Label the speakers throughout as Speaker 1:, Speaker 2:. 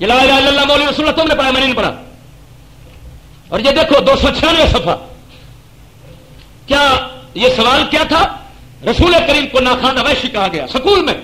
Speaker 1: یہ لا الہ الا اللہ مولی رسول اللہ، تم نے پڑھا، میں نے نہیں پڑھا۔ اور یہ دیکھو، دو سو چھیانوے صفحہ۔ کیا یہ سوال کیا تھا؟ رسول کریم کو ناخواندہ ویشی کہا گیا، سکول میں۔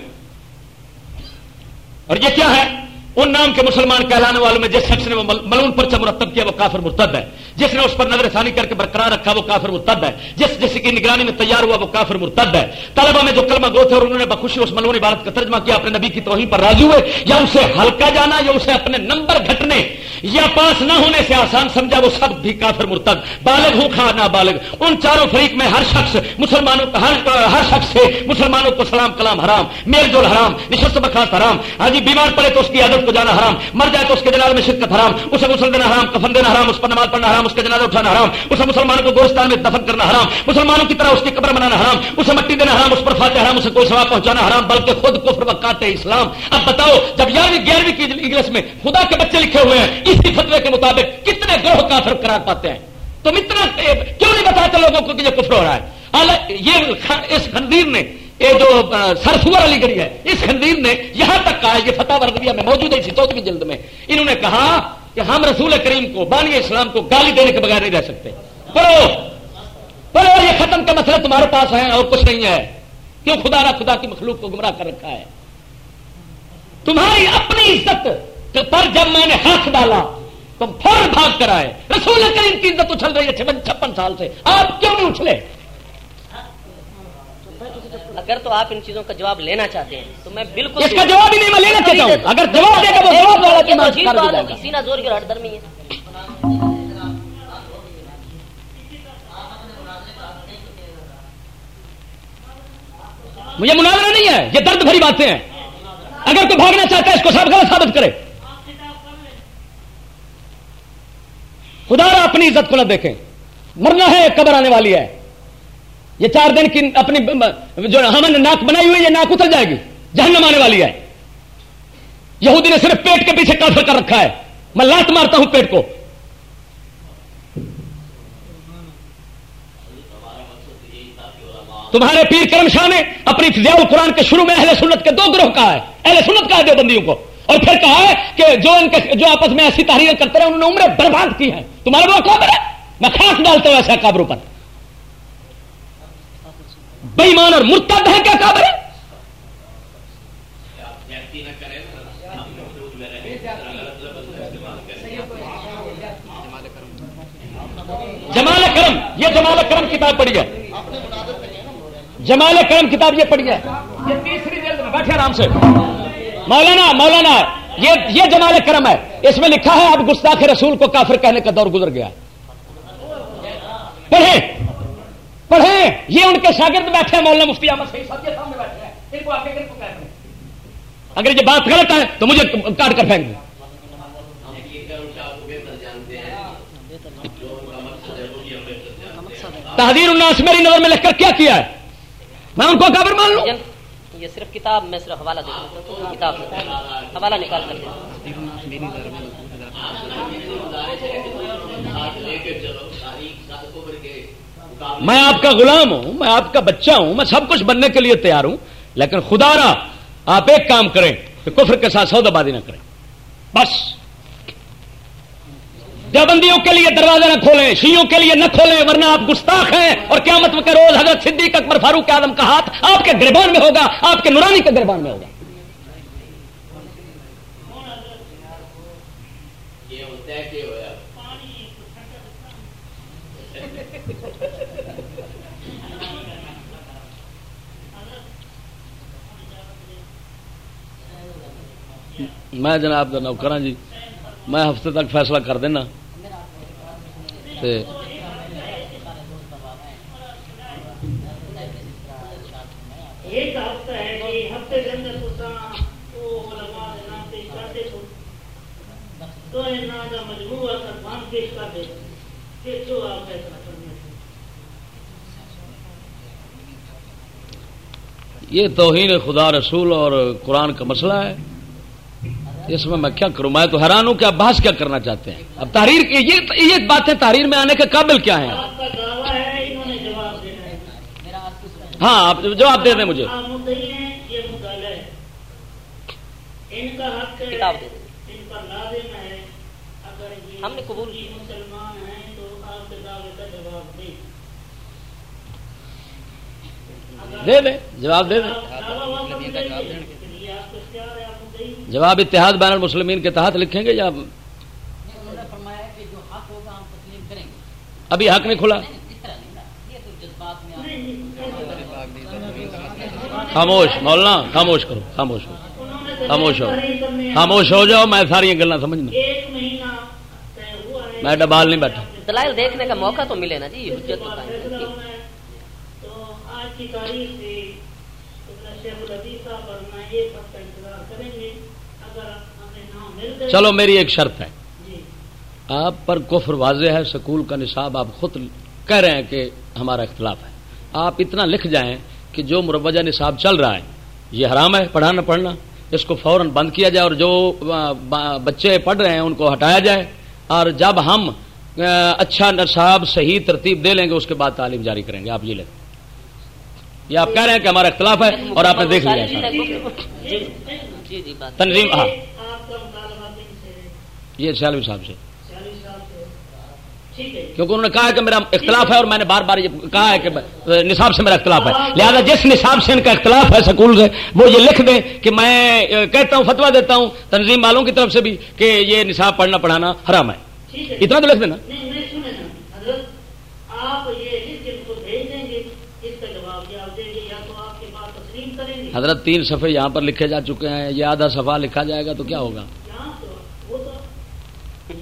Speaker 1: اور یہ کیا ہے؟ ان نام کے مسلمان کہلانے والوں میں جس شخص نے وہ ملون پرچہ مرتب کیا وہ کافر مرتد ہے۔ جس نے اس پر نظر ثانی کر کے برقرار رکھا وہ کافر مرتد ہے۔ جس جس کی نگرانی میں تیار ہوا وہ کافر مرتد ہے۔ طلبہ میں جو کلمہ گو تھے اور انہوں نے بخوشی اس ملون عبارت کا ترجمہ کیا اپنے نبی کی توہین پر راضی ہوئے یا اسے ہلکا جانا یا اسے اپنے نمبر گھٹنے یا پاس نہ ہونے سے آسان سمجھا وہ سب بھی کافر مرتد۔ بالغ ہوں کھا نہ بالغ ان چاروں فریق میں ہر شخص مسلمانوں کا ہر, ہر شخص سے مسلمانوں کو سلام کلام حرام میل جول حرام نشست بخاص حرام۔ ہاں جی بیمار پڑے تو اس کی عادت کو جانا حرام، مر جائے تو اس کے جنازے میں شرکت حرام، اسے مسلم دینا حرام، کفن دینا حرام، اس پر نماز پڑھنا حرام، اس کے جنازہ اٹھانا حرام، اسے مسلمانوں کو گورستان میں دفن کرنا حرام، مسلمانوں کی طرح اس کی قبر بنانا حرام، اسے مٹی دینا حرام، اس پر فاتح حرام، اسے کوئی سواب پہنچانا حرام، بلکہ خود کفر وقات اسلام۔ اب بتاؤ، جب گیارہویں گیارہویں کی انگلش میں خدا کے بچے لکھے ہوئے ہیں، اسی فتوے کے مطابق کتنے گروہ کافر قرار پاتے ہیں؟ تم اتنا کیوں نہیں بتاتے لوگوں کو کہ یہ کفر ہو رہا ہے؟ یہ اس خندیر نے یہ جو سرسور علی گڑھی ہے، اس خندیر نے یہاں تک کہا یہ فتح وردیا میں موجود ہے، اسی چودہویں جلد میں۔ انہوں نے کہا کہ ہم رسول کریم کو، بانی اسلام کو گالی دینے کے بغیر نہیں رہ سکتے۔ پڑھو پڑھو، یہ ختم کا مسئلہ تمہارے پاس ہے اور کچھ نہیں ہے۔ کیوں خدا نہ خدا کی مخلوق کو گمراہ کر رکھا ہے؟ تمہاری اپنی عزت پر جب میں نے ہاتھ ڈالا، تم فوراً بھاگ کر آئے۔ رسول کریم کی عزت اچھل رہی ہے چھپن سال سے۔ آپ کیوں نہیں اچھلے؟
Speaker 2: اگر تو آپ ان چیزوں کا جواب لینا چاہتے ہیں تو میں بالکل
Speaker 1: اس کا جواب ہی نہیں میں لینا چاہتا ہوں۔ اگر جواب دے گا وہ جواب والا
Speaker 2: سینا زور کی ہٹ درمی ہے۔
Speaker 1: مجھے مناظرہ نہیں ہے یہ درد بھری باتیں ہیں۔ اگر تو بھاگنا چاہتا ہے اس کو سب غلط ثابت کرے۔ خدا اپنی عزت کو نہ دیکھیں۔ مرنا ہے قبر آنے والی ہے۔ یہ چار دن کی اپنی جو ہم نے ناک بنائی ہوئی یہ ناک اتر جائے گی۔ جہنم آنے والی ہے۔ یہودی نے صرف پیٹ کے پیچھے کافر کر رکھا ہے۔ میں لات مارتا ہوں پیٹ کو۔ تمہارے پیر کرم شاہ نے اپنی فضیا القرآن کے شروع میں اہل سنت کے دو گروہ کہا ہے۔ اہل سنت کا ہے دیوبندیوں کو۔ اور پھر کہا ہے کہ جو ان کے جو آپس میں ایسی تحریر کرتے رہے، انہوں نے عمریں برباد کی ہیں۔ تمہارے وہ کابر ہے میں خاص ڈالتا ہوں ایسے کابروں پر۔ بےمان اور مرتد ہے کیا کابر ہے؟ جمال کرم، یہ جمال کرم کتاب پڑھی ہے۔ جمال کرم کتاب یہ پڑھی ہے۔ یہ تیسری جلد میں بیٹھے آرام سے۔ مولانا مولانا، یہ یہ جمال کرم ہے۔ اس میں لکھا ہے، اب گستاخ رسول کو کافر کہنے کا دور گزر گیا۔ پڑھیں۔ پڑھیں۔ یہ ان کے شاگرد بیٹھے ہیں مولانا مفتی احمد صحیح سب کے سامنے بیٹھے ہیں۔ ان کو آگے کو کہتے ہیں اگر یہ بات غلط ہے تو مجھے کاٹ کر پھینک دیں۔ تحریر الناس میری نظر میں لکھ کر کیا کیا ہے؟ میں ان کو قبر مان لوں؟
Speaker 2: یہ صرف کتاب میں صرف حوالہ دیکھ کتاب حوالہ نکال کر
Speaker 1: میں آپ کا غلام ہوں، میں آپ کا بچہ ہوں، میں سب کچھ بننے کے لیے تیار ہوں، لیکن خدا را، آپ ایک کام کریں، کہ کفر کے ساتھ سودا بازی نہ کریں۔ بس۔ دیوبندیوں کے لیے دروازے نہ کھولیں شیوں کے لیے نہ کھولیں، ورنہ آپ گستاخ ہیں۔ اور قیامت کے روز حضرت صدیق اکبر فاروق اعظم کا ہاتھ آپ کے گربان میں ہوگا، آپ کے نورانی کے گربان میں ہوگا۔ میں جناب کا نوکر جی میں ہفتے تک فیصلہ کر دینا۔ یہ توہین خدا رسول اور قرآن کا مسئلہ ہے۔ اس میں میں کیا کروں؟ میں تو حیران ہوں کہ آپ بحث کیا کرنا چاہتے ہیں۔ اب تحریر یہ یہ باتیں تحریر میں آنے کے قابل کیا ہیں؟ ہاں آپ جواب دے دیں مجھے۔
Speaker 2: ہم نے قبول
Speaker 1: دے دیں۔ جواب دے دیں۔ جواب اتحاد بین المسلمین کے تحت لکھیں گے یا
Speaker 3: انہوں نے فرمایا کہ جو حق ہوگا ہم تسلیم کریں گے
Speaker 1: ابھی حق نہیں کھلا؟ خاموش مولانا خاموش کرو خاموش کرو خاموش ہو خاموش ہو جاؤ میں ساری گلا سمجھنا۔ میں ڈبال نہیں بیٹھا۔
Speaker 2: دلائل دیکھنے کا موقع تو ملے نا جی حجت تو
Speaker 4: بعد
Speaker 2: قائم
Speaker 4: فیصلہ
Speaker 2: ہے
Speaker 4: ہونا ہے تو آج کی تاریخ سے شیخ العزیز صاحب اور میں ایک ہفتہ انتظار کریں گے اگر ہمیں نام مل گئے
Speaker 1: چلو میری ایک شرط ہے۔
Speaker 4: جی
Speaker 1: آپ پر کفر واضح ہے سکول کا نصاب آپ خود کہہ رہے ہیں کہ ہمارا اختلاف ہے۔ آپ اتنا لکھ جائیں کہ جو مروجہ نصاب چل رہا ہے یہ حرام ہے پڑھانا پڑھنا۔ اس کو فوراً بند کیا جائے اور جو بچے پڑھ رہے ہیں ان کو ہٹایا جائے۔ اور جب ہم اچھا نصاب صحیح ترتیب دے لیں گے اس کے بعد تعلیم جاری کریں گے۔ آپ یہ لیں یہ آپ کہہ رہے ہیں کہ ہمارا اختلاف ہے اور آپ نے دیکھ لیا۔
Speaker 2: جی جی جی
Speaker 1: تنظیم ہاں
Speaker 4: آپ کا مطالبہ کن سے ہے
Speaker 1: یہ سیالوی صاحب سے۔ کیونکہ انہوں نے کہا ہے کہ میرا اختلاف ہے اور میں نے بار بار یہ کہا ہے کہ نصاب سے میرا اختلاف ہے۔ لہذا جس نصاب سے ان کا اختلاف ہے سکول سے وہ یہ لکھ دیں کہ میں کہتا ہوں فتوا دیتا ہوں تنظیم والوں کی طرف سے بھی کہ یہ نصاب پڑھنا پڑھانا حرام ہے۔ اتنا تو لکھ دینا۔
Speaker 4: حضرت
Speaker 1: تین صفحے یہاں پر لکھے جا چکے ہیں۔ یہ آدھا صفحہ لکھا جائے گا تو کیا ہوگا
Speaker 4: یہاں تو وہ تو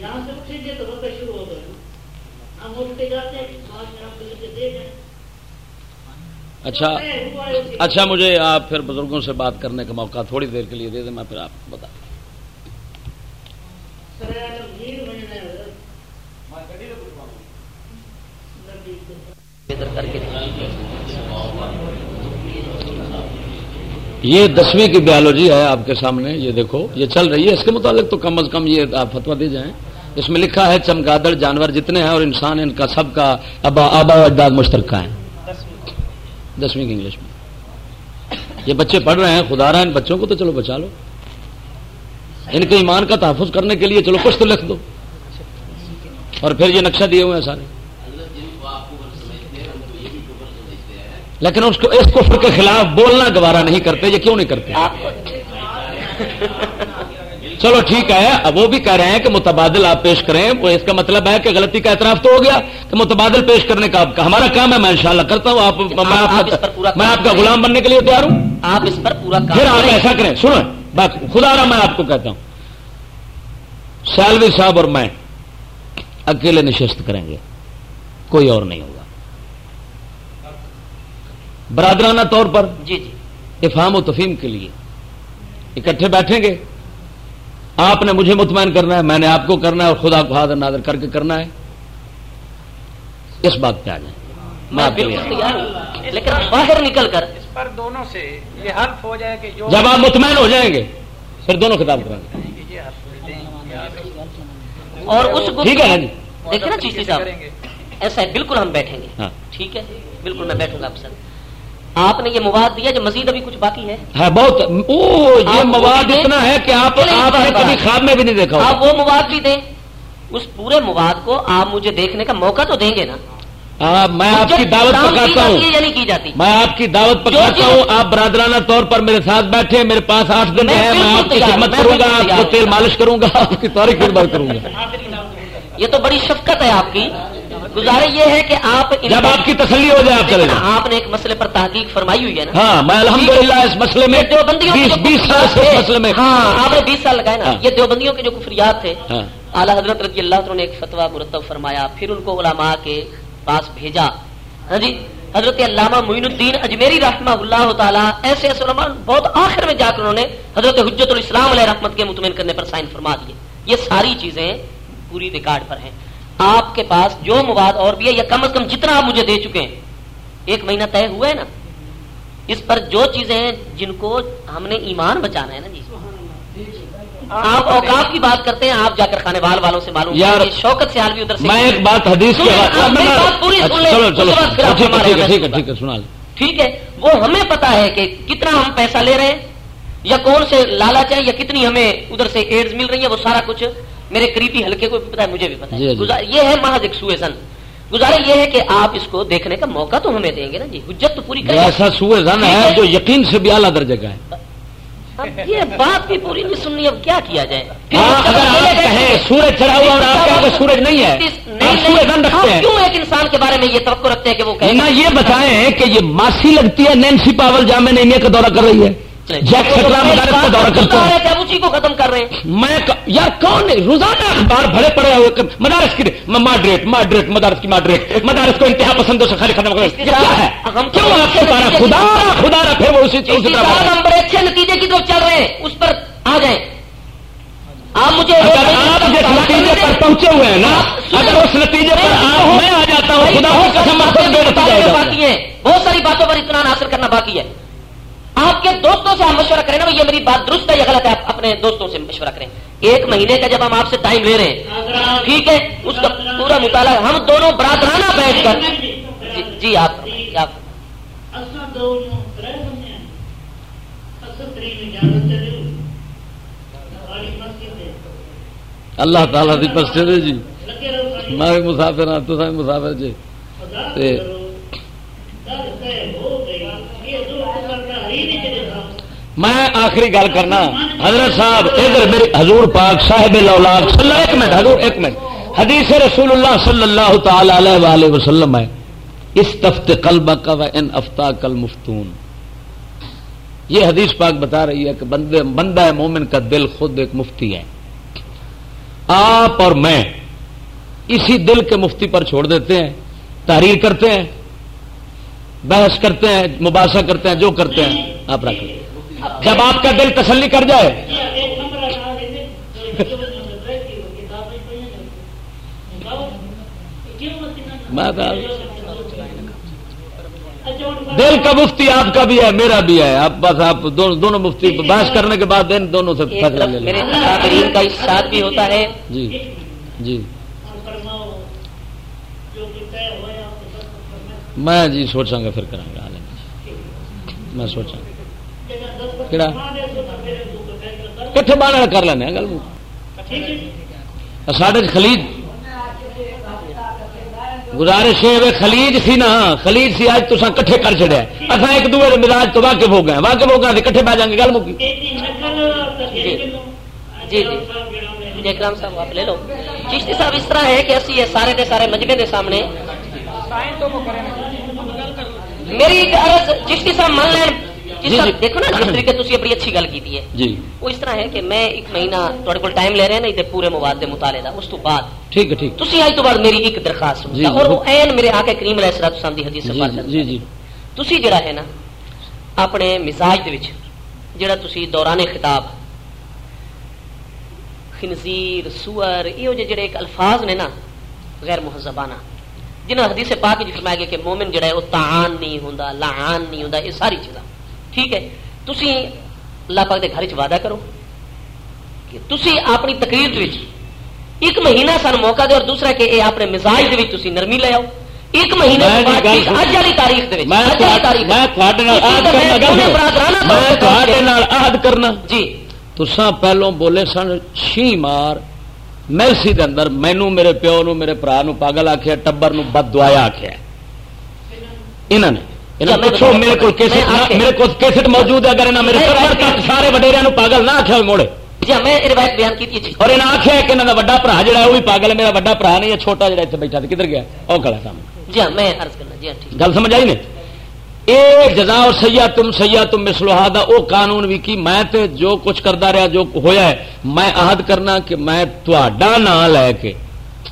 Speaker 4: یہاں سے اٹھیں گے تو وقت شروع ہو گئے نا ہم اٹھ کے جاتے ہیں بعد میں آپ کو لکھ کے دے دیں
Speaker 1: اچھا اچھا مجھے آپ پھر بزرگوں سے بات کرنے کا موقع تھوڑی دیر کے لیے دے دیں، میں پھر آپ کو بتا یہ دسویں کی بیالوجی ہے آپ کے سامنے، یہ دیکھو، یہ چل رہی ہے۔ اس کے متعلق تو کم از کم یہ آپ فتوا دے جائیں۔ اس میں لکھا ہے، چمگادڑ جانور جتنے ہیں اور انسان ان کا سب کا آبا و اجداد مشترکہ ہیں۔ دسویں کی انگلش میں۔ یہ بچے پڑھ رہے ہیں، خدا رہا ان بچوں کو تو چلو بچا لو۔ ان کے ایمان کا تحفظ کرنے کے لیے چلو کچھ تو لکھ دو۔ اور پھر یہ نقشہ دیے ہوئے ہیں سارے۔ لیکن اس کو اس کفر کے خلاف بولنا گوارا نہیں کرتے، یہ کیوں نہیں کرتے؟ چلو ٹھیک ہے اب وہ بھی کہہ رہے ہیں کہ متبادل آپ پیش کریں وہ اس کا مطلب ہے کہ غلطی کا اعتراف تو ہو گیا کہ متبادل پیش کرنے کا ہمارا کام ہے میں انشاءاللہ کرتا ہوں آپ میں
Speaker 2: آپ
Speaker 1: کا غلام بننے کے لیے تیار ہوں؟
Speaker 2: آپ اس پر پورا
Speaker 1: پھر آپ ایسا کریں سنو بات خدا رہا میں آپ کو کہتا ہوں۔ سالوی صاحب اور میں اکیلے نشست کریں گے کوئی اور نہیں ہوگا۔ برادرانہ طور پر
Speaker 2: جی جی۔
Speaker 1: افہام و تفہیم کے لیے اکٹھے بیٹھیں گے۔ آپ نے مجھے مطمئن کرنا ہے میں نے آپ کو کرنا ہے اور خدا کو حاضر نادر کر کے کرنا ہے۔ اس بات پہ آ جائیں۔
Speaker 2: لیکن باہر نکل کر۔
Speaker 5: اس پر دونوں سے یہ حلف ہو جائے کہ جو
Speaker 1: جب آپ مطمئن ہو جائیں گے پھر دونوں خطاب کریں گے
Speaker 5: حلف
Speaker 2: اور اس
Speaker 1: ٹھیک ہے جی؟
Speaker 2: دیکھیں نا چیشتی صاحب
Speaker 5: کریں گے
Speaker 2: ایسا ہے بالکل ہم بیٹھیں گے۔
Speaker 1: ہاں۔
Speaker 2: ٹھیک ہے؟ بالکل میں بیٹھوں گا آپ سر آپ نے یہ مواد دیا جو مزید ابھی کچھ باقی ہے؟
Speaker 1: بہت یہ مواد اتنا ہے کہ آپ نے کبھی۔ خواب میں بھی نہیں دیکھا
Speaker 2: آپ وہ مواد بھی دیں۔ اس پورے مواد کو آپ مجھے دیکھنے کا موقع تو دیں گے نا۔
Speaker 1: ہاں، میں آپ کی دعوت پکاتا ہوں۔ میں آپ کی دعوت پکڑاتا
Speaker 2: جو-
Speaker 1: ہوں۔ آپ برادرانہ طور پر میرے ساتھ بیٹھے میرے پاس آٹھ دن ہے میں آپ کی خدمت کروں گا آپ کو تیل۔ مالش کروں گا آپ کی ساری خدمت کروں گا۔
Speaker 2: یہ تو بڑی شفقت ہے آپ کی۔ گزارش یہ ہے کہ آپ
Speaker 1: جب آپ کی تسلی ہو جائے آپ چلے جائیں۔
Speaker 2: آپ نے ایک مسئلے پر تحقیق فرمائی ہوئی ہے نا؟
Speaker 1: ہاں میں الحمدللہ اس مسئلے میں
Speaker 2: دیوبندیوں کے
Speaker 1: بیس سال سے مسئلے میں۔
Speaker 2: ہاں آپ نے بیس سال لگائے نا۔
Speaker 1: ہاں۔
Speaker 2: یہ دیوبندیوں کے جو کفریات تھے
Speaker 1: ہاں۔
Speaker 2: اعلیٰ حضرت رضی اللہ عنہ نے ایک فتویٰ مرتب فرمایا پھر ان کو علماء کے پاس بھیجا۔ ہاں جی حضرت علامہ معین الدین اجمیری رحمہ اللہ تعالیٰ ایسے ایسے علماء بہت آخر میں جا کر انہوں نے حضرت حجت الاسلام علیہ رحمت کے مطمئن کرنے پر سائن فرما دیے۔ یہ ساری چیزیں پوری ریکارڈ پر ہیں۔ آپ کے پاس جو مواد اور بھی ہے یا کم از کم جتنا آپ مجھے دے چکے ہیں۔ ایک مہینہ طے ہوا ہے نا۔ اس پر جو چیزیں ہیں جن کو ہم نے ایمان بچانا ہے نا جی۔ آپ اوقاف کی بات کرتے ہیں آپ جا کر خانے وال والوں سے معلوم
Speaker 1: یار،۔
Speaker 2: شوکت سے بھی ادھر سے
Speaker 1: میں ایک بات حدیث
Speaker 2: بات پوری سن
Speaker 1: اچھا،
Speaker 2: لیں، آپ
Speaker 1: ٹھیک ہے سنا
Speaker 2: ٹھیک ہے وہ ہمیں پتا ہے کہ کتنا ہم پیسہ لے رہے ہیں یا کون سے لالچ ہے یا کتنی ہمیں ادھر سے ایڈز مل رہی ہے وہ سارا کچھ میرے قریبی حلقے کو بھی پتا ہے مجھے بھی پتا
Speaker 1: جی،
Speaker 2: ہے۔
Speaker 1: جی۔
Speaker 2: گزار- یہ ہے محض ایک سوئے زن گزارا یہ ہے کہ آپ اس کو دیکھنے کا موقع تو ہمیں دیں گے نا جی۔ حجت تو پوری کریں۔
Speaker 1: ایسا سوئے زن ہے جو یقین سے بھی اعلیٰ درجے کا ہے۔
Speaker 2: یہ بات بھی پوری نہیں سننی اب کیا کیا جائے؟
Speaker 1: ہاں اگر آپ کہیں سورج چڑھا ہوا اور آپ کہیں کہ سورج نہیں ہے سورج رکھتے
Speaker 2: آپ
Speaker 1: ہیں۔
Speaker 2: کیوں ایک انسان کے بارے میں یہ توقع رکھتے ہیں کہ وہ
Speaker 1: نہ یہ بتائیں کہ یہ ماسی لگتی ہے نینسی پاول جامع نیمیا کا دورہ کر رہی ہے۔
Speaker 2: اسی کو ختم کر رہے ہیں۔
Speaker 1: میں یار کون ہے؟ روزانہ اخبار بھرے پڑے ہوئے مدارس کی ماڈریٹ ماڈریٹ مدارس کی ماڈریٹ مدارس کو انتہا پسندوں سے خالی ختم کر کیا ہے؟ کیوں آپ خدا خدا پھر وہ اسی۔
Speaker 2: ہم بڑے اچھے نتیجے کی طرف چل رہے ہیں۔ اس پر آ جائیں۔ آپ مجھے
Speaker 1: اگر آپ جس نتیجے پر پہنچے ہوئے ہیں نا اگر اس نتیجے پر میں آ جاتا ہوں خدا قسم ہو
Speaker 2: ہیں۔ بہت ساری باتوں پر اطمینان حاصل کرنا باقی ہے۔ آپ کے دوستوں سے آپ مشورہ کریں نا یہ میری بات درست ہے یا غلط ہے؟ آپ اپنے دوستوں سے مشورہ کریں۔ ایک مہینے کا جب ہم آپ سے ٹائم لے رہے ہیں ٹھیک ہے؟ اس کا پورا مطالعہ ہم دونوں برادرانہ بیٹھ کر جی, جی آپ آپ
Speaker 4: ہماری مسجد ہے۔
Speaker 1: اللہ تعالیٰ دی مسجد ہے جی۔ میں بھی مسافر ہاں تو مسافر جی
Speaker 4: خدا
Speaker 1: تے-
Speaker 4: کرو در سے ہو گئی یہ جو کرتا ہی نہیں چلے صاحب
Speaker 1: میں آخری گل کرنا، حضرت صاحب، ادھر میری حضور پاک صاحب الاولاد، صلی اللہ، ایک منٹ، حضور، ایک منٹ۔ حدیث رسول اللہ صلی اللہ تعالی علیہ وآلہ وسلم ہے، استفت قلب کا و ان افتا کل مفتون یہ حدیث پاک بتا رہی ہے کہ بندے، بندہ مومن کا دل خود ایک مفتی ہے۔ آپ اور میں اسی دل کے مفتی پر چھوڑ دیتے ہیں، تحریر کرتے ہیں، بحث کرتے ہیں، مباحثہ کرتے ہیں، جو کرتے ہیں، آپ رکھ لیں۔ جب آپ کا دل تسلی کر جائے۔ دل کا مفتی آپ کا بھی ہے میرا بھی ہے۔ آپ بس آپ دونوں مفتی بحث کرنے کے بعد دونوں سے فیصلہ لے لیں۔
Speaker 2: کا اشاد بھی ہوتا ہے۔
Speaker 1: جی جی۔ میں جی سوچاں گا پھر کریں گے حال میں سوچاں گا۔ کٹھے بانے کر لینے گل ساڈے خلیج گزارش ہے خلیج سی نا خلیج سی آج تسا کٹھے کر چڑیا اصا ایک دوسرے کے مزاج تو واقف ہو گئے واقف ہو گئے کٹھے بہ جائیں گے گل مکی
Speaker 2: جی جی اکرام صاحب آپ لے لو چشتی صاحب اس طرح ہے کہ اسی یہ سارے دے سارے مجمے دے سامنے میری ایک عرض چشتی صاحب مان لین
Speaker 1: جی،
Speaker 2: جی۔ دیکھو نا جس طریقے تسی بڑی اچھی گل کی ہے۔
Speaker 1: جی۔
Speaker 2: وہ اس طرح ہے کہ میں ایک مہینہ تھوڑے کو ٹائم لے رہے ہیں نا ادھر پورے مواد دے مطالعے دا۔ اس تو بعد
Speaker 1: ٹھیک ہے ٹھیک۔
Speaker 2: تسی آج تو بعد میری ایک درخواست سنو۔ اور وہ۔ این میرے آقا کریم علیہ الصلوۃ والسلام دی حدیث سے پار
Speaker 1: جی
Speaker 2: کرتا
Speaker 1: جی۔
Speaker 2: تسی جڑا ہے نا اپنے مزاج دے وچ جڑا تسی دوران خطاب خنزیر سور یہ جڑے ایک الفاظ نے نا غیر مہذبانہ۔ جنہاں حدیث پاک وچ فرمایا گیا کہ مومن جڑا ہے وہ تعان نہیں ہوندا لعان نہیں ہوندا یہ ساری چیزاں۔ ٹھیک ہے تسی اللہ پاک دے گھر وچ وعدہ کرو کہ تسی اپنی تقریر ایک مہینہ سن موقع دے اور دوسرا کہ اے اپنے مزاج دے وچ تسی نرمی لے آؤ۔ ایک مہینے کے اج والی تاریخ
Speaker 1: عہد کرنا
Speaker 2: جی۔
Speaker 1: تساں پہلوں بولے سن چھی مار میلسی دے اندر مینو میرے پیو نو میرے برا نو پاگل آخیا ٹبر نو بد دعایا آخیا انہوں نے پوچھو میرے کو میرے کو کیسٹ موجود ہے اگر میرے سارے وڈیریا پاگل نہ آخیا موڑے
Speaker 2: جی میں یہ روایت بیان کی تھی
Speaker 1: اور انہیں آخیا کہ انہوں کا وڈا برا جڑا ہے وہ بھی پاگل ہے میرا برا نہیں ہے چھوٹا جڑا اتنے بیٹھا کدھر گیا؟ وہ کھڑا سامنے۔
Speaker 2: جی ہاں میں عرض کرنا جی ہاں
Speaker 1: گل سمجھ آئی نے؟ اے جزا اور سیا تم سیا تم مسلوہا دا او قانون بھی کی میں تے جو کچھ کردا رہا جو ہویا ہے میں عہد کرنا کہ میں تہاڈا نام لے کے۔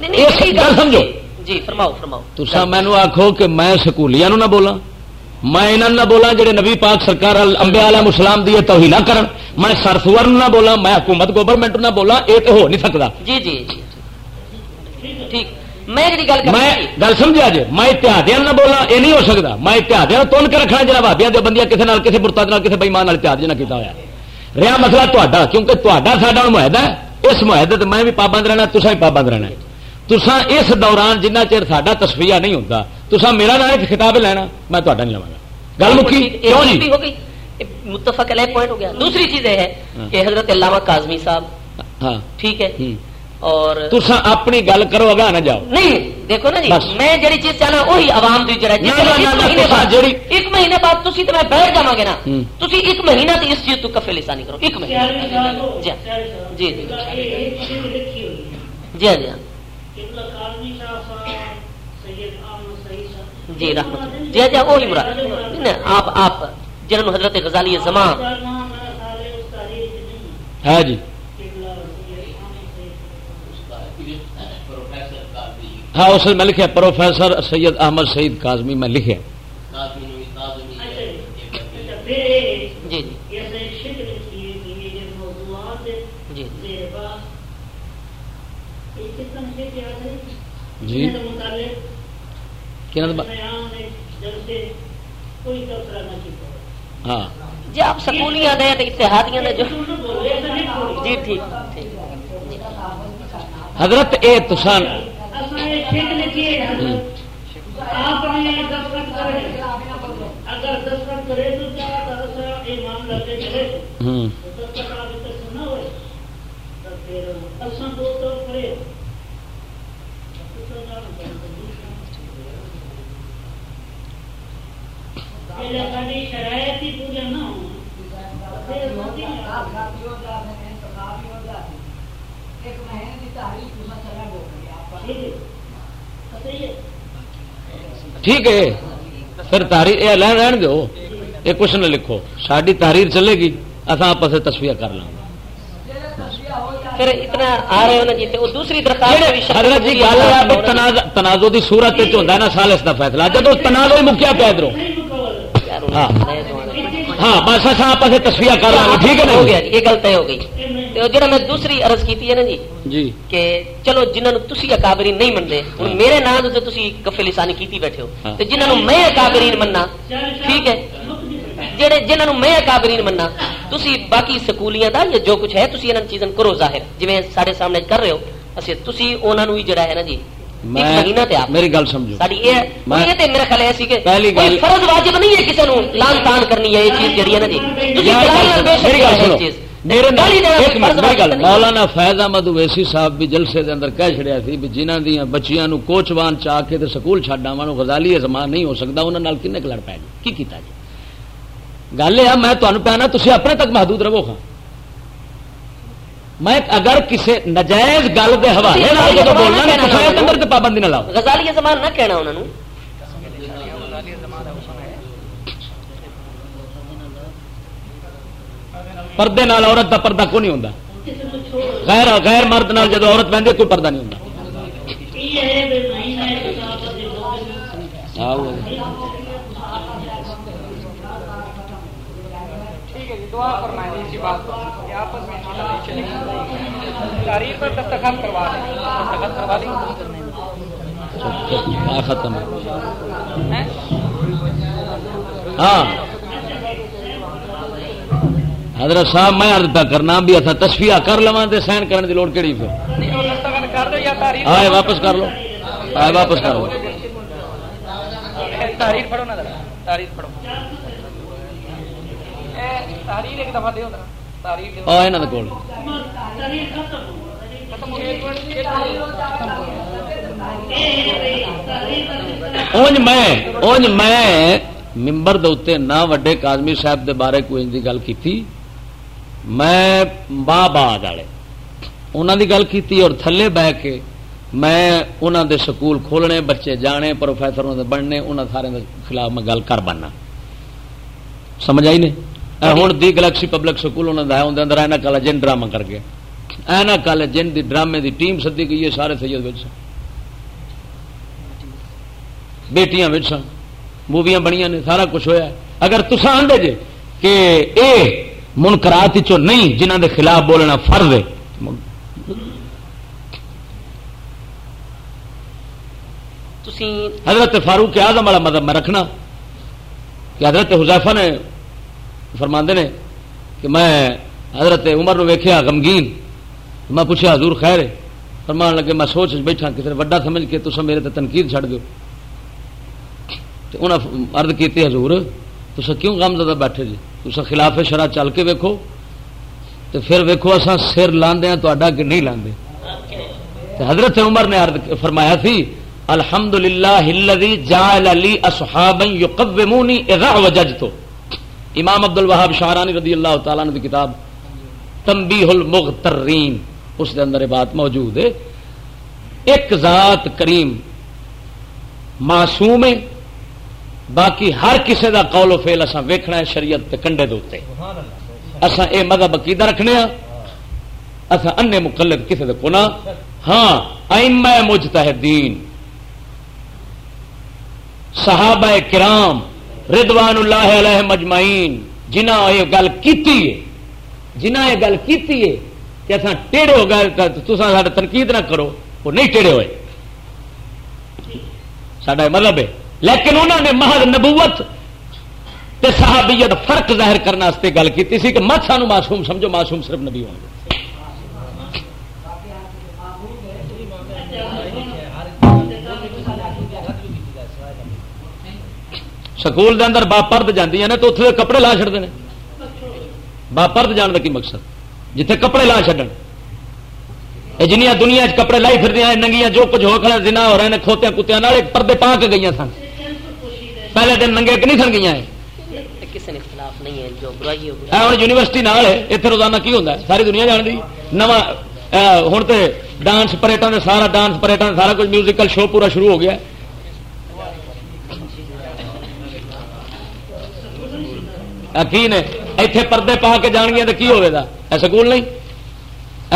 Speaker 2: نہیں، نہیں،
Speaker 1: گل سمجھو۔
Speaker 2: جی فرماؤ فرماؤ۔
Speaker 1: تسا مینو آخو کہ میں سکولیاں نو نہ بولاں۔ میں انہاں نہ بولاں جڑے نبی پاک سرکار انبیاء علیہ السلام دی توہین نہ کرن۔ میں سرسور نہ بولاں میں حکومت گورنمنٹ نہ بولاں اے تے ہو نہیں سکدا۔
Speaker 2: جی جی جی ٹھیک۔ میں جی گل کر
Speaker 1: میں گل سمجھا جی؟ میں اتحادیاں نہ بولا یہ نہیں ہو سکتا میں اتحادیاں تون کے رکھنا جناب بھابیا دے بندیاں کسی نال کسی برتا کسی بےمان اتحاد نہ کیتا ہوا رہا مسئلہ تا کیونکہ تا ساڈا معاہدہ ہے۔ اس معاہدے تے میں بھی پابند رہنا تسا بھی پابند رہنا تسا اس دوران جنہ چر ساڈا تصفیہ نہیں ہوتا تسا میرا نام ایک خطاب لینا میں تا نہیں لوا گل مکی کیوں جی
Speaker 2: ہو گئی؟ متفق علیہ پوائنٹ ہو گیا۔ دوسری چیز یہ ہے
Speaker 1: ہاں۔
Speaker 2: کہ حضرت علامہ کاظمی صاحب
Speaker 1: ہاں۔
Speaker 2: ٹھیک ہے۔ اور
Speaker 1: تسا اپنی گل کرو اگا نہ جاؤ۔
Speaker 2: نہیں دیکھو نا جی۔ میں جڑی چیز چاہنا وہی عوام دی جڑا
Speaker 1: نہ، نہ، نہ، نہ،
Speaker 2: ایک مہینے بعد تسی تے میں بیٹھ جاواں گے نا۔ تسی ایک مہینہ تے اس چیز تو کفے لسانی کرو ایک مہینہ۔ جی
Speaker 4: سال
Speaker 2: جی جی جی۔ ہاں، جی ہاں
Speaker 4: قبلہ کالمی شاہ صاحب سید احمد سعید صاحب
Speaker 2: جی رحمت جی جی نہیں، نہیں، آپ آپ جنہوں نے حضرت غزالی زمان۔
Speaker 4: ہے
Speaker 1: جی۔ ہاں اس میں لکھا پروفیسر سید احمد سعید کاظمی میں لکھا
Speaker 4: اچھا جی۔ پھر یہ
Speaker 2: جی۔ جی۔
Speaker 1: ہاں۔
Speaker 2: جی آپ سکولیاں دے تے اتحادیاں دے جو۔ جی ٹھیک۔
Speaker 1: حضرت اے تسان۔
Speaker 4: اصل یہ شکل کی ہے حضرت آپ نے یہ دستخط کرے اگر دستخط کرے تو کیا دراصل یہ معاملہ کے چلے
Speaker 1: ہوں
Speaker 4: تو دستخط آپ تک سنا ہوئے تو پھر اصل دو تو کرے یہ شرائط ہی پورا نہ ہو پھر ہوتی ہے
Speaker 3: ایک مہینے کی تاریخ دوسرا چلا گو
Speaker 4: ٹھیک ہے صحیح ہے
Speaker 1: ٹھیک ہے۔ پھر تحریر یہ لین رہن دو۔ یہ کچھ نہ لکھو۔ ساری تحریر چلے گی۔ اصا آپ سے تصویر کر لیں
Speaker 2: پھر اتنا آ رہے ہو نا جی وہ دوسری درخواست شامل
Speaker 1: حضرت جی گل ہے بھی تنازع دی صورت تے ہوتا ہے نا سالس دا فیصلہ۔ جب تنازع مکیا پہ ادھروں۔ ہاں۔ ہاں بس اصا آپ سے تصویر کر لیں ٹھیک ہے
Speaker 2: ہو گیا
Speaker 1: نا
Speaker 2: جی یہ گل طے ہو گئی۔ جڑا میں دوسری عرض کیتی ہے نا جی
Speaker 1: جی
Speaker 2: کہ چلو جنہوں تسی اکابرین نہیں منتے ہوں میرے نام تے تسی کفے لسانی کیتی بیٹھے ہو۔ تے جنہوں میں اکابرین مننا ٹھیک ہے جڑے جنہوں میں اکابرین مننا تسی باقی سکولیاں دا یا جو کچھ ہے تسی انہاں چیزاں کرو ظاہر جویں سارے سامنے کر رہے ہو اسی تسی انہاں نو ہی جڑا ہے نا جی
Speaker 1: میری گل سمجھو
Speaker 2: ساری یہ میرا خیال ہے کہ
Speaker 1: پہلی
Speaker 2: کوئی
Speaker 1: گل-
Speaker 2: فرض واجب نہیں ہے کسی نو لان تان کرنی ہے یہ چیز جڑی ہے نا جی
Speaker 1: میری گل سنو
Speaker 2: ہے۔
Speaker 1: مولانا فیض احمد اویسی صاحب بھی جلسے دے اندر کہہ چھڑیا سی بھی جنہاں دیاں بچیاں نو کوچوان چا کے تے سکول چھڈ آواں نو غزالی زمان نہیں ہو سکدا انہاں نال کنے لڑ پے کی کیتا جی گل یہ میں تمہیں پہنا تھی اپنے تک محدود رہو ہاں میں اگر کسی نجائز گل کے حوالے نال بولنا تے پابندی نہ لاؤ
Speaker 2: غزالی زمان نہ کہنا انہوں نے
Speaker 1: پردے نال عورت دا پردہ کو نہیں
Speaker 4: چھوڑ
Speaker 1: غیر غیر مرد نال جدوں عورت پہنਦੀ کوئی پردہ نہیں
Speaker 4: ہے
Speaker 5: جی تاریخ پر دستخط کروا دیں۔ دستخط کروا دیں۔
Speaker 1: ختم؟ ہاں۔ حضرت صاحب میں عرض پہ کرنا بھی اتنا تصفیہ کر لواں تے سائن کرنے دی لوڑ کیڑی پھر؟ آئے واپس کر لو۔ آئے واپس کر لو۔
Speaker 5: تاریخ پڑھو نا تاریخ پڑھو۔ تاریخ ایک دفعہ دیو تاریخ
Speaker 1: کول۔ اونج میں اونج میں ممبر دے نہ وڈے کاظمی صاحب دے بارے کوئی گل کیتی؟ میں با بعد والے انہاں دی گل کیتی اور تھلے بہ کے میں انہاں دے سکول کھولنے بچے جانے پروفیسر دے بننے انہاں سارے دے خلاف میں گل کر بننا۔ سمجھ آئی نہیں؟ ہن دی گلیکسی پبلک سکول انہاں دا ہے اون دے اندر اینا کالا جن ڈرامہ کر گیا اینا کالا جن دی ڈرامے دی ٹیم سدی گئی ہے سارے سید وچ بیٹیاں وچ سن موویاں بنیاں نے سارا کچھ ہویا ہے۔ اگر تسا آندے جے کہ اے منکرات چو نہیں جنہاں دے خلاف بولنا فرض ہے۔ حضرت فاروق اعظم والا مذہب میں رکھنا کہ حضرت حذیفہ نے فرماندے نے کہ میں حضرت عمر نو ویکھیا غمگین میں پوچھا حضور خیر ہے۔ فرمان لگے میں سوچ بیٹھا کسی نے وڈا سمجھ کے تسا میرے تے تنقید چھڑ دیو۔ تے انہاں عرض کیتی حضور تو کیوں غم زدہ بیٹھے جی؟ تو خلاف شرح چل کے ویکو تو پھر ویکو اصا سر لاندے ہیں تو کہ نہیں لاندے۔ تو حضرت عمر نے عرض فرمایا تھی الحمد للہ جال علی اصحاب یقومونی اذا وججتو امام عبد الوہاب شاہرانی رضی اللہ تعالیٰ نے کتاب تنبیح المغترین اس دے اندر یہ بات موجود ہے۔ ایک ذات کریم معصوم ہے باقی ہر کسی دا قول و فیل اسا ویکھنا ہے شریعت تے کنڈے دوتے اسا اے مذہب عقیدہ رکھنے ہاں۔ اسا انے مقلد کسی دے کونا ہاں ائمہ مجتہدین، صحابہ کرام ردوان اللہ علیہ مجمعین جنہ یہ گل کیتی ہے جنہ یہ گل کیتی ہے کہ اصا ٹیڑے ہو گئے تو سارے تنقید نہ کرو، وہ نہیں ٹیڑے ہوئے۔ سڈا مطلب ہے۔ لیکن انہوں نے محض نبوت تے صحابیت فرق ظاہر کرنے گل کی سی کہ مت سانو معصوم سمجھو، معصوم صرف نبی ہوں سکول دے اندر باپرد جاندیاں نے تو اتنے کپڑے لا چڑتے ہیں باپرد جان کا کی مقصد؟ جتھے کپڑے لا چڈن یہ جنیا دنیا کپڑے لائی پھر ننگیاں جو کچھ ہو کھڑا دن ہو رہے ہیں کھوتیا کتیا پردے پا کے گئی سن۔ پہلے دن ننگے کہ نہیں سن گئی ہوں یونیورسٹی نال اتنے روزانہ کی ہوتا ہے؟ ساری دنیا جان دی؟ نواں ہوں تو ڈانس پریٹن سارا ڈانس پریٹن سارا کچھ میوزیکل شو پورا شروع ہو گیا۔ کی نے؟ اتنے پردے پا کے جان گیا تو کی ہوگا سکول نہیں؟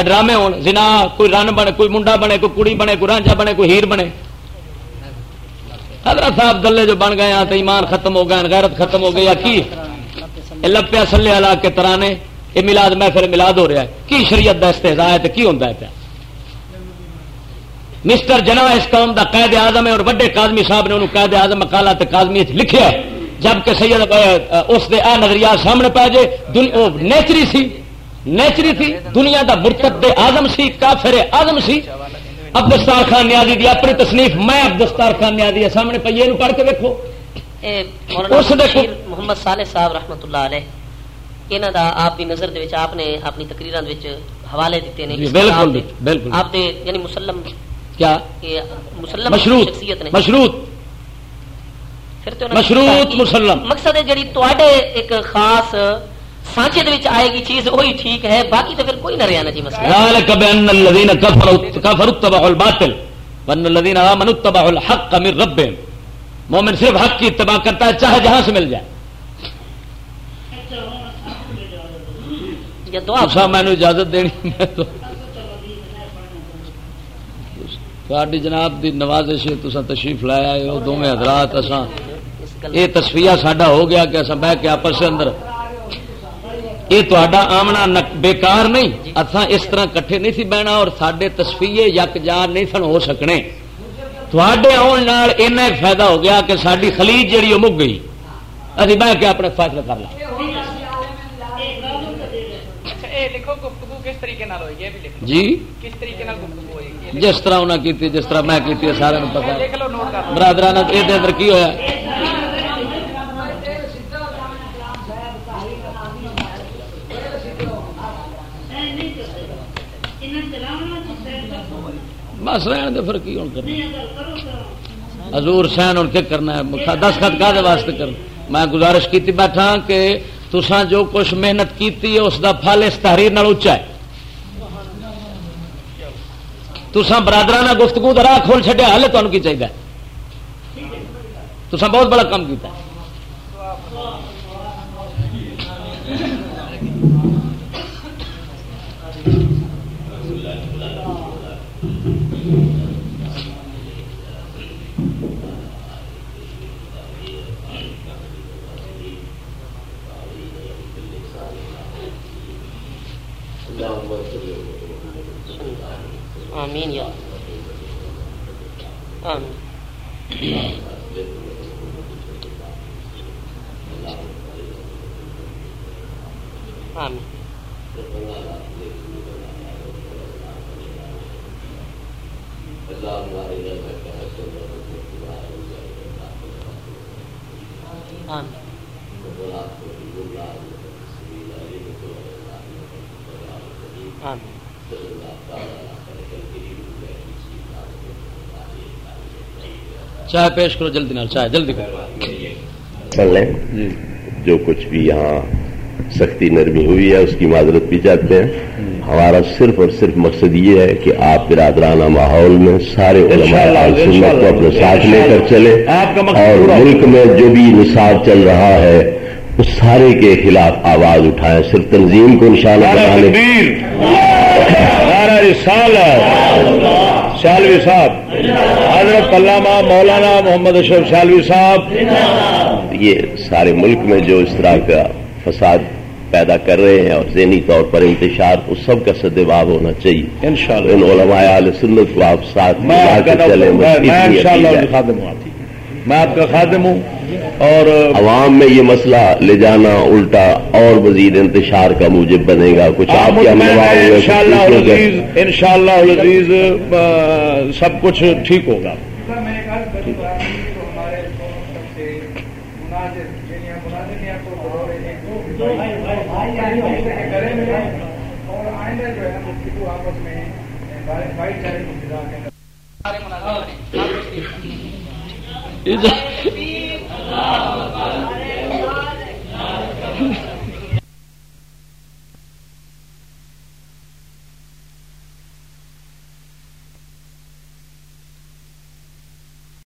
Speaker 1: ڈرامے ہو جنا کوئی رن بنے کوئی منڈا بنے کوئی کڑی بنے کوئی رانجا بنے کوئی ہیر بنے۔ حضرت صاحب گلے جو بن گئے ہیں، تو ایمان ختم ہو گیا غیرت ختم ہو گئی کی؟ لپیا سلے والا کے طرح نے یہ ملاد محفل ملاد ہو رہا ہے۔ کی شریعت کا استحصا ہے تو کی ہوتا ہے پیا؟ مسٹر جنا اس قوم کا قید آزم ہے اور وڈے کادمی صاحب نے انہوں قید آزم مکالا کادمی لکھیا ہے۔ جبکہ سید اس دے آ نظریات سامنے پا جائے نیچری سی، نیچری تھی دنیا دا مرتد آزم سی، کافر آزم سی۔ اب دستار خان نیازی دی اپنی تصنیف میں اب دستار خان نیازی سامنے پہ یہ پڑھ کے دیکھو
Speaker 2: محمد صالح صاحب رحمت اللہ علیہ یہاں دا آپ کی نظر دے آپ نے اپنی تقریر حوالے دیتے ہیں
Speaker 1: جی، بالکل بالکل
Speaker 2: آپ دے یعنی مسلم
Speaker 1: کیا
Speaker 2: مسلم
Speaker 1: مشروط شخصیت نے مشروط مشروط مسلم
Speaker 2: مقصد ہے جڑی تے ایک خاص سانچے آئے گی چیز وہی ٹھیک ہے باقی تو پھر کوئی نہ رہا نا جی مسئلہ۔
Speaker 1: الحق من رب مومن صرف حق کی اتباع کرتا ہے چاہے جہاں سے مل جائے۔ میں اجازت دینی۔ تھوڑی جناب دی نوازش تسا تشریف لایا دونوں حضرات اساں۔ یہ تصفیہ ساڈا ہو گیا کہ اصا بہ کے آپس اندر یہ آمنا بیکار نہیں۔ اتنا اس طرح کٹھے نہیں سی بہنا اور سڈے تصفیے یک جار نہیں سن ہو سکنے۔ تھوڑے آن فائدہ ہو گیا کہ ساری خلیج جیڑی وہ مک گئی۔ ابھی بہ کے اپنے فیصلہ کر لیں جی؟ جس طرح انہیں کی جس طرح میں کی سارے پتا برادران یہ اندر کی ہوا بس رہن دے، پھر کی ہوں کرنا؟ حضور سین ہوں کیا کرنا ہے؟ دس خط کا واسطے کر میں گزارش کی بیٹھا کہ تسا جو کچھ محنت کی اس دا پھل اس تحریر نال اچا ہے۔ تسا برادرانہ گفتگو کا راہ کھول چڈیا ہلے تمہیں کی چاہیے تسا بہت بڑا کام کیتا ہے۔
Speaker 2: mean your um, um, um, um, um.
Speaker 1: چائے پیش کرو جلدی نال چائے جلدی کرو۔
Speaker 6: لیں جو کچھ بھی یہاں سختی نرمی ہوئی ہے اس کی معذرت بھی چاہتے ہیں۔ ہمارا صرف اور صرف مقصد یہ ہے کہ آپ برادرانہ ماحول میں سارے علماء سنت کو اپنے ساتھ لے کر چلے اور ملک میں جو بھی نصاب چل رہا ہے اس سارے کے خلاف آواز اٹھائیں صرف تنظیم کو نشانہ بنانے۔
Speaker 7: شالوی صاحب حضرت علامہ مولانا محمد اشرف شالوی صاحب۔
Speaker 6: یہ سارے ملک میں جو اس طرح کا فساد پیدا کر رہے ہیں اور ذہنی طور پر انتشار اس سب کا سدباب ہونا چاہیے۔
Speaker 7: انشاءاللہ۔
Speaker 6: ان علماء اہل سنت کو آپ ساتھ چلیں
Speaker 7: میں آپ کا۔ خادم ہوں اور
Speaker 6: عوام میں یہ مسئلہ لے جانا الٹا اور مزید انتشار کا موجب بنے گا کچھ آپ کے
Speaker 7: ان شاء اللہ سب کچھ ٹھیک ہوگا
Speaker 1: Is